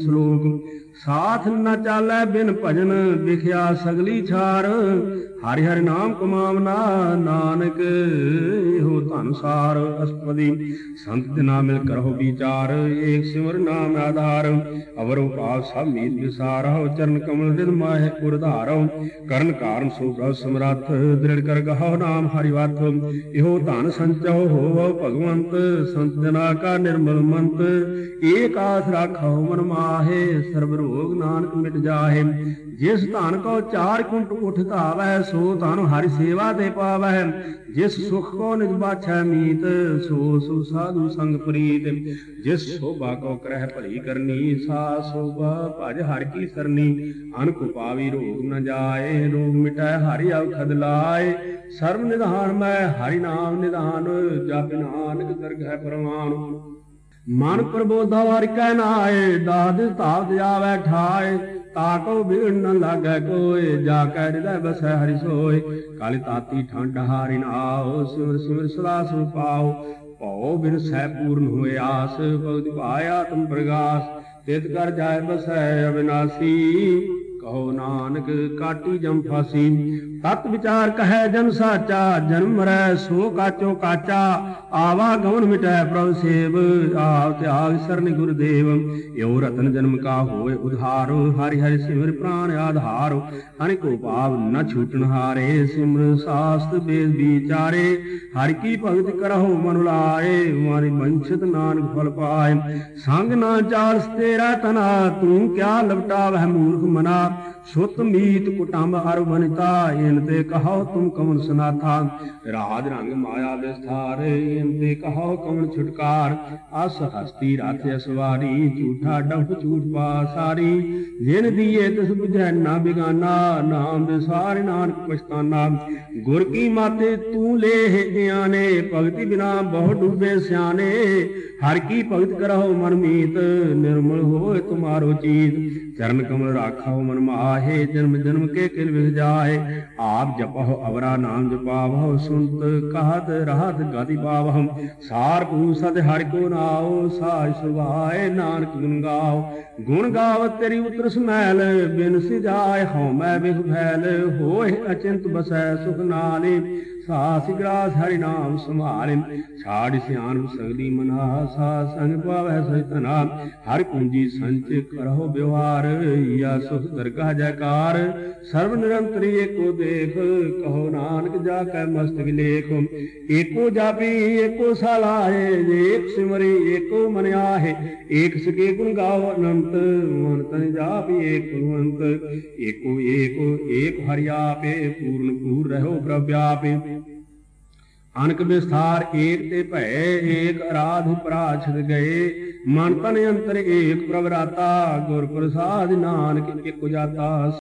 ਸ਼ਲੋਕ ਸਾਥ ਨ ਚਾਲੈ ਬਿਨ ਭਜਨ ਵਿਖਿਆ ਸਗਲੀ ਛਾਰ। ਹਰਿ ਹਰਿ ਨਾਮ ਕਮਾਵਨਾ, ਨਾਨਕ, ਇਹੋ ਧਨਸਾਰ ਅਸਪਦੀ ਸੰਤ ਦੇ ਨਾਮ ਮਿਲ ਕਰਹੁ ਵਿਚਾਰ, ਏਕ ਸਿਮਰ ਨਾਮ ਆਧਾਰ। ਅਵਰੋ ਪਾਪ ਸਭ ਮੀਤ ਵਿਸਾਰਹੁ ਚਰਨ ਕਮਲ ਰਿਦ ਮਾਹਿ ਉਰਧਾਰਉ ਕਰਨ ਕਾਰਨ ਸੋ ਪ੍ਰਭ ਸਮਰੱਥ, ਦ੍ਰਿੜ ਕਰ ਗਹੁ ਨਾਮ ਹਰਿ ਵਤ। ਇਹੋ ਧਨ ਸੰਚਉ ਹੋਵ ਭਗਵੰਤ, ਸੰਤ ਜਨਾ ਕਾ ਨਿਰਮਲ ਮੰਤ। ਏਕ ਆਸ ਰਾਖਉ ਮਨ ਮਾਹੇ, ਸਰਬ ਰੋਗ ਨਾਨਕ ਮਿਟ ਜਾਹੇ। ਜਿਸ ਧਨ ਕੋ ਚਾਰ ਕੁੰਟ ਉਠ ਧਾਵੈ ਸੋ ਤੁਹਾਨੂੰ ਹਰਿ ਸੇਵਾ ਤੇ ਪਾਵੈ ਜਿਸ ਸੁਖ ਕੋ ਨਿਜ ਬਾਛੈ ਮੀਤ, ਸੋ ਸੁ ਸਾਧੂ ਸੰਗ ਪ੍ਰੀਤ। ਜਿਸ ਸੋਭਾ ਕੋ ਕਰਹਿ ਭਲੀ ਕਰਨੀ, ਸਾ ਸੋਭਾ ਭਜ ਹਰਿ ਕੀ ਸਰਨੀ। ਅਨਕ ਪਾਵੀ ਰੋਗ ਨ ਜਾਏ, ਰੋਗ ਮਿਟੈ ਹਰਿ ਔਖਦ ਲਾਏ। ਸਰਬ ਨਿਧਾਨ ਮੈਂ ਹਰਿ ਨਾਮ ਨਿਧਾਨ, ਜਪ ਨਾਨਕ ਦਰਗਹਿ ਪ੍ਰਮਾਨ ਮਨ ਪ੍ਰਬੋਧਾ ਵਾਰ ਕੈ ਨਾਏ ਦਾਦ ਧਾਵ ਜਾਵੈ ਠਾਏ। ਤਾਕੋ ਭੀੜ ਨ ਲਾਗੈ ਕੋਏ ਜਾ ਕੈ ਹਿਰਦੈ ਬਸੈ ਹਰਿ ਸੋਏ। ਕਾਲੀ ਤਾਤੀ ਠੰਡ ਹਾਰਿ ਨਾਉ ਸਿਮਰ ਸਿਮਰ ਸਦਾ ਸੁ ਪਾਉ ਭਉ ਬਿਨ ਸੈ ਪੂਰਨ ਹੋਏ ਆਸ, ਭਗਤ ਪਾਇਆ ਤੁਮ ਪ੍ਰਗਾਸ। ਤਿਤ ਕਰ ਜਾਏ ਬਸੈ ਅਬਿਨਾਸੀ। ਕਹੋ ਨਾਨਕ, ਕਾਟੀ ਜਮ ਫਾਸੀ। ਤਤ ਵਿਚਾਰ ਕਹੈ ਜਨ ਸਾਚਾ, ਜਨਮ ਮਰੈ ਸੋ ਕਾਚੋ ਕਾਚਾ। ਆਵਾ ਗਮਨ ਮਿਟੈ ਪ੍ਰਭ ਸੇਵ ਆਪ ਤਿਆਗ ਸਰਨ ਗੁਰਦੇਵ। ਏਉ ਰਤਨ ਜਨਮ ਕਾ ਹੋਏ ਉਧਾਰ, ਹਰਿ ਹਰਿ ਸਿਮਰ ਪ੍ਰਾਨ ਆਧਾਰ। ਅਨੇਕੋ ਭਾਵ ਨ ਛੂਟਣ ਹਾਰੇ, ਸਿਮਰ ਸਾਸਤ ਬੇਦ ਵਿਚਾਰੇ। ਹਰਿ ਕੀ ਭਗਤ ਕਰਹੁ ਮਨ ਲਾਏ ਮਾਰੀ ਬੰਛਤ ਨਾਨਕ ਫਲ ਪਾਏ। ਸੰਗ ਨਾ ਚਾਲਸ ਤੇਰਾ ਤਨਾ, ਤੂੰ ਕਿਆ ਲਪਟਾਵਹਿ ਮੂਰਖ ਮਨਾ। ਸੁਤ ਮੀਤ ਕੁਟੰਬ ਹਰ ਬਨਤਾ ਇਨ ਤੇ ਕਹਾਓ ਤੁਮ ਕਮਨ ਸਨਾਥਾ। ਰਾਜ ਰੰਗ ਮਾਇਆ ਵਿਸਥਾਰ ਇਨ ਤੇ ਕਹੋ ਕਮਨ ਛੁਟਕਾਰ। ਅਸ ਹਸਤੀ ਰਾਥ ਅਸਵਾਰੀ ਝੂਠਾ ਡੰਫ ਝੂਠ ਪਾਸਾਰੀ ਜਿਨ ਦੀਏ ਤਿਸ ਬੁਝੈ ਨਾ ਬਿਗਾਨਾ, ਨਾਮ ਵਿਸਾਰ ਨਾਨਕ ਪਛਤਾਨਾ। ਗੁਰ ਕੀ ਮਾਤੇ ਤੂੰ ਲੇਹ ਗਿਆਨੇ, ਭਗਤੀ ਬਿਨਾ ਬਹੁ ਡੂਬੇ ਸਿਆਣੇ ਹਰ ਕੀ ਭਗਤ ਕਰਹੁ ਮਨ ਮੀਤ, ਨਿਰਮਲ ਹੋਏ ਤੁਮਾਰੋ ਚੀਤ। ਚਰਨ ਕਮਲ ਰਾਖਾਓ ਮਨ ਮਾਹੇ ਜਨਮ ਜਨਮ ਕੇ ਕਿਲ ਵਿਖ ਜਾਏ। ਆਪ ਜਪਹੁ, ਅਵਰਾ ਨਾਮ ਜਪਾਵਹੁ, ਸੁਨਤ ਕਹਤ ਰਹਤ ਗതി ਪਾਵਹੁ। ਸਾਰ ਪੂ ਸਦ ਹਰਿ ਕੋ ਨਾਉ ਸਾਜ ਸੁਭਾਏ ਨਾਨਕ ਗੁਣ ਗਾਓ ਗੁਣ ਗਾਵਤ ਤੇਰੀ ਉਤਰ ਸਮੈਲ, ਬਿਨ ਸਿਜਾਏ ਹਉ ਮੈਂ ਵਿਖ ਫੈਲ। ਹੋਏ ਅਚਿੰਤ ਬਸੈ ਸੁਖ ਨਾਲੇ। ਸਾਸ ਗ੍ਰਾਸ ਹਰਿ ਨਾਮ ਸੰਭਾਲੇ ਛਾੜ ਸਿਆਨ ਸਗਲੀ ਮਨਾ ਸਾ ਸੰਗ ਪਾਵੈ ਸਹਿਤਨਾ ਹਰ ਕੁੰਜੀ ਸੰਚ ਕਰਹੁ ਵਿਵਹਾਰ, ਯਾ ਸੁਖ ਦਰਗਾਹ ਜੈਕਾਰ ਸਰਬ ਨਿਰੰਤਰੀ ਏਕੋ ਦੇਖ, ਕਹੋ ਨਾਨਕ ਜਾ ਕੈ ਮਸਤਕ ਲੇਖ। ਏਕੋ ਜਾਪੀ, ਏਕੋ ਸਲਾਹੇ ਏਕ ਸਿਮਰੀ, ਏਕੋ ਮਨ ਆਹੇ। ਏਕ ਸਕੇ ਗੁਣ ਗਾਵ ਅਨੰਤ, ਮਨ ਤਨ ਜਾਪੀ ਏਕ ਗੁਣਵੰਤ ਏਕੋ ਏਕੋ ਏਕ ਹਰਿ ਆਪੇ, ਪੂਰਨ ਪੂਰ ਰਹੋ ਪ੍ਰਭ ਆਪੇ ਅਣਕ ਵਿਸਥਾਰ ਏਕ ਤੇ ਭੈ ਏਕ ਅਰਾਧ ਪ੍ਰਾਛਦ ਗਏ। ਮਨ ਤਨ ਅੰਤਰ ਏਕ ਪ੍ਰਭ ਰਾਤਾ ਗੁਰ ਪ੍ਰਸਾਦ ਨਾਨਕ ਇਕ ਜਾਤਾ।